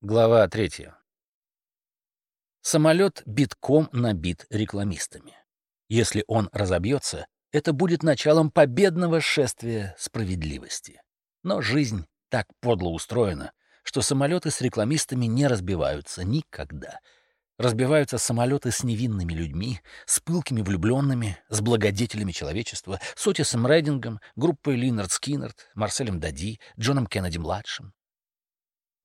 Глава третья. Самолет битком набит рекламистами. Если он разобьется, это будет началом победного шествия справедливости. Но жизнь так подло устроена, что самолеты с рекламистами не разбиваются никогда. Разбиваются самолеты с невинными людьми, с пылкими влюбленными, с благодетелями человечества, с Отисом Рейдингом, группой Линард Скиннерт, Марселем Дади, Джоном Кеннеди-младшим.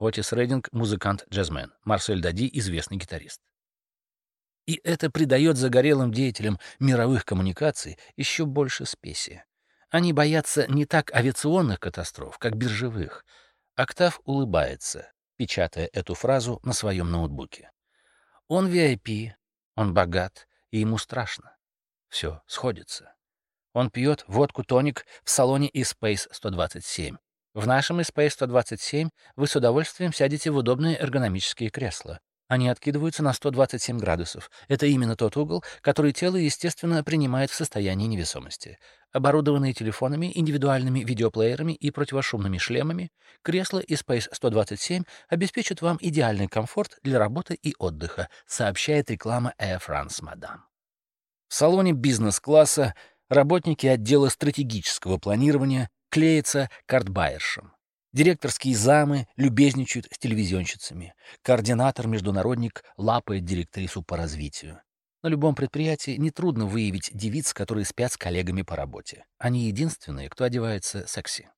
Отис Рейдинг — музыкант-джазмен. Марсель Дади — известный гитарист. И это придает загорелым деятелям мировых коммуникаций еще больше спеси. Они боятся не так авиационных катастроф, как биржевых. Октав улыбается, печатая эту фразу на своем ноутбуке. Он VIP, он богат, и ему страшно. Все сходится. Он пьет водку-тоник в салоне eSpace 127. В нашем Space 127 вы с удовольствием сядете в удобные эргономические кресла. Они откидываются на 127 градусов. Это именно тот угол, который тело, естественно, принимает в состоянии невесомости. Оборудованные телефонами, индивидуальными видеоплеерами и противошумными шлемами, кресла из Space 127 обеспечат вам идеальный комфорт для работы и отдыха, сообщает реклама Air France Madame. В салоне бизнес-класса работники отдела стратегического планирования клеится картбайершем. Директорские замы любезничают с телевизионщицами. Координатор-международник лапает директрису по развитию. На любом предприятии нетрудно выявить девиц, которые спят с коллегами по работе. Они единственные, кто одевается секси.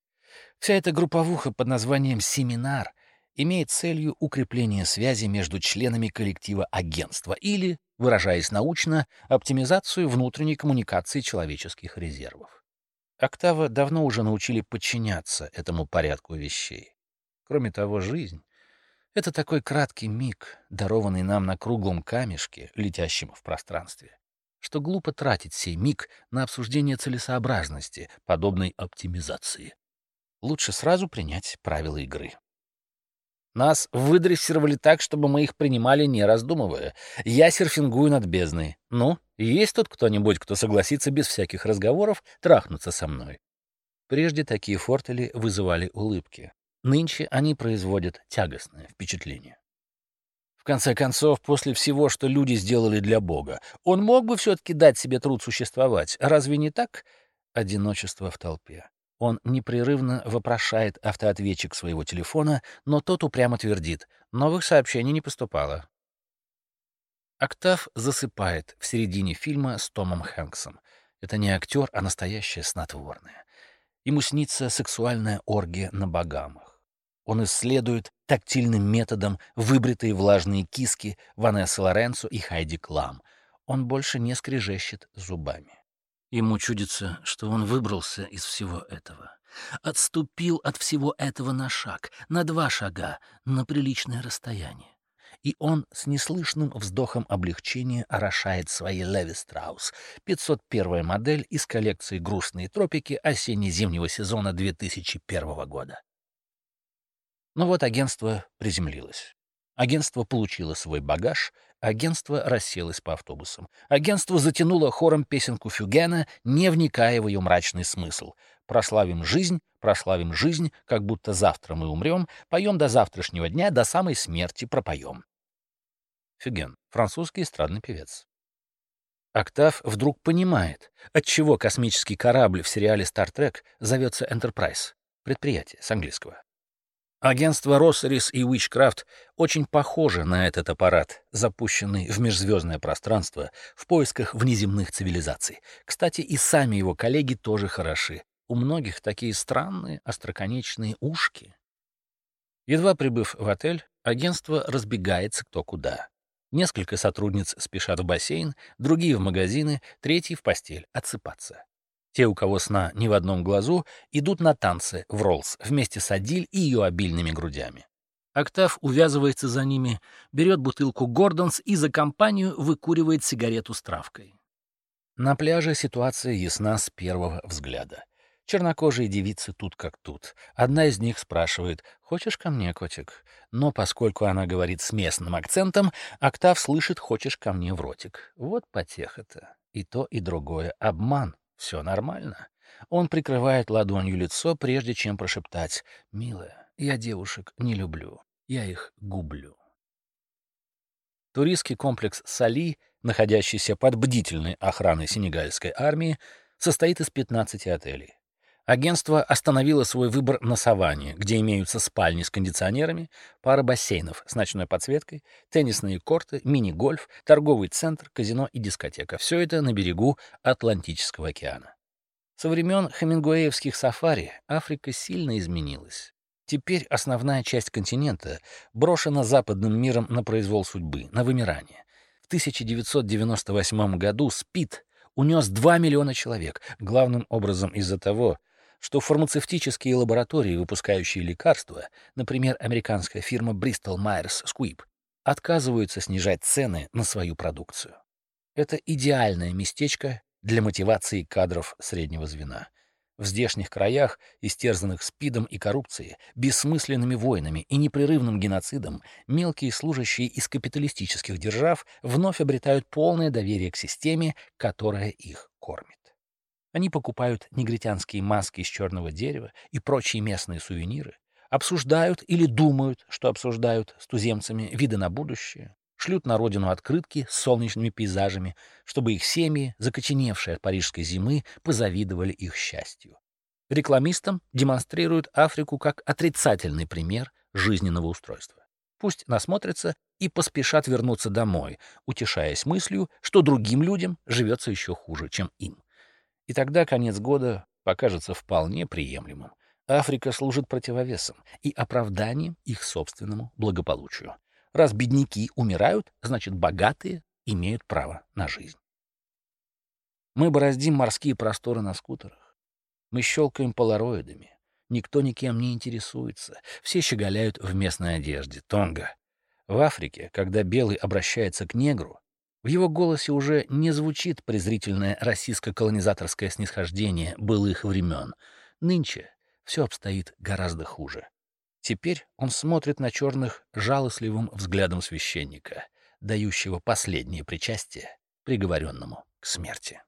Вся эта групповуха под названием «семинар» имеет целью укрепление связи между членами коллектива агентства или, выражаясь научно, оптимизацию внутренней коммуникации человеческих резервов. Октава давно уже научили подчиняться этому порядку вещей. Кроме того, жизнь — это такой краткий миг, дарованный нам на круглом камешке, летящем в пространстве, что глупо тратить сей миг на обсуждение целесообразности подобной оптимизации. Лучше сразу принять правила игры. Нас выдрессировали так, чтобы мы их принимали, не раздумывая. Я серфингую над бездной. Ну, есть тут кто-нибудь, кто согласится без всяких разговоров трахнуться со мной? Прежде такие фортели вызывали улыбки. Нынче они производят тягостное впечатление. В конце концов, после всего, что люди сделали для Бога, он мог бы все-таки дать себе труд существовать. Разве не так? Одиночество в толпе. Он непрерывно вопрошает автоответчик своего телефона, но тот упрямо твердит. Новых сообщений не поступало. Октав засыпает в середине фильма с Томом Хэнксом. Это не актер, а настоящее снотворное. Ему снится сексуальная оргия на Багамах. Он исследует тактильным методом выбритые влажные киски Ванессы Лоренцо и Хайди Клам. Он больше не скрежещет зубами. Ему чудится, что он выбрался из всего этого. Отступил от всего этого на шаг, на два шага, на приличное расстояние. И он с неслышным вздохом облегчения орошает свои Леви Страус, 501 модель из коллекции «Грустные тропики» осенне-зимнего сезона 2001 года. Но вот агентство приземлилось. Агентство получило свой багаж, агентство расселось по автобусам. Агентство затянуло хором песенку Фюгена, не вникая в ее мрачный смысл. «Прославим жизнь, прославим жизнь, как будто завтра мы умрем, поем до завтрашнего дня, до самой смерти пропоем». Фюген, французский эстрадный певец. Октав вдруг понимает, отчего космический корабль в сериале Trek зовется Enterprise, предприятие с английского. Агентство Россерис и Witchcraft очень похоже на этот аппарат, запущенный в межзвездное пространство в поисках внеземных цивилизаций. Кстати, и сами его коллеги тоже хороши. У многих такие странные остроконечные ушки. Едва прибыв в отель, агентство разбегается кто куда. Несколько сотрудниц спешат в бассейн, другие в магазины, третьи в постель отсыпаться. Те, у кого сна ни в одном глазу, идут на танцы в Rolls вместе с Адиль и ее обильными грудями. Октав увязывается за ними, берет бутылку Gordon's и за компанию выкуривает сигарету с травкой. На пляже ситуация ясна с первого взгляда. Чернокожие девицы тут как тут. Одна из них спрашивает «Хочешь ко мне, котик?» Но поскольку она говорит с местным акцентом, Октав слышит «Хочешь ко мне в ротик?» Вот потеха-то. И то, и другое — обман. Все нормально. Он прикрывает ладонью лицо, прежде чем прошептать «Милая, я девушек не люблю». я их гублю. Туристский комплекс Сали, находящийся под бдительной охраной сенегальской армии, состоит из 15 отелей. Агентство остановило свой выбор на саванне, где имеются спальни с кондиционерами, пара бассейнов с ночной подсветкой, теннисные корты, мини-гольф, торговый центр, казино и дискотека. Все это на берегу Атлантического океана. Со времен хемингуэевских сафари Африка сильно изменилась. Теперь основная часть континента брошена западным миром на произвол судьбы, на вымирание. В 1998 году СПИД унес 2 миллиона человек, главным образом из-за того, что фармацевтические лаборатории, выпускающие лекарства, например, американская фирма Bristol Myers Squibb, отказываются снижать цены на свою продукцию. Это идеальное местечко для мотивации кадров среднего звена. В здешних краях, истерзанных спидом и коррупцией, бессмысленными войнами и непрерывным геноцидом, мелкие служащие из капиталистических держав вновь обретают полное доверие к системе, которая их кормит. Они покупают негритянские маски из черного дерева и прочие местные сувениры, обсуждают или думают, что обсуждают с туземцами виды на будущее, шлют на родину открытки с солнечными пейзажами, чтобы их семьи, закоченевшие от парижской зимы, позавидовали их счастью. Рекламистам демонстрируют Африку как отрицательный пример жизненного устройства. Пусть насмотрятся и поспешат вернуться домой, утешаясь мыслью, что другим людям живется еще хуже, чем им. И тогда конец года покажется вполне приемлемым. Африка служит противовесом и оправданием их собственному благополучию. Раз бедняки умирают, значит, богатые имеют право на жизнь. Мы бороздим морские просторы на скутерах. Мы щелкаем полароидами. Никто никем не интересуется. Все щеголяют в местной одежде. Тонга. В Африке, когда белый обращается к негру, в его голосе уже не звучит презрительное российско-колонизаторское снисхождение былых времен. Нынче все обстоит гораздо хуже. Теперь он смотрит на черных жалостливым взглядом священника, дающего последнее причастие приговоренному к смерти.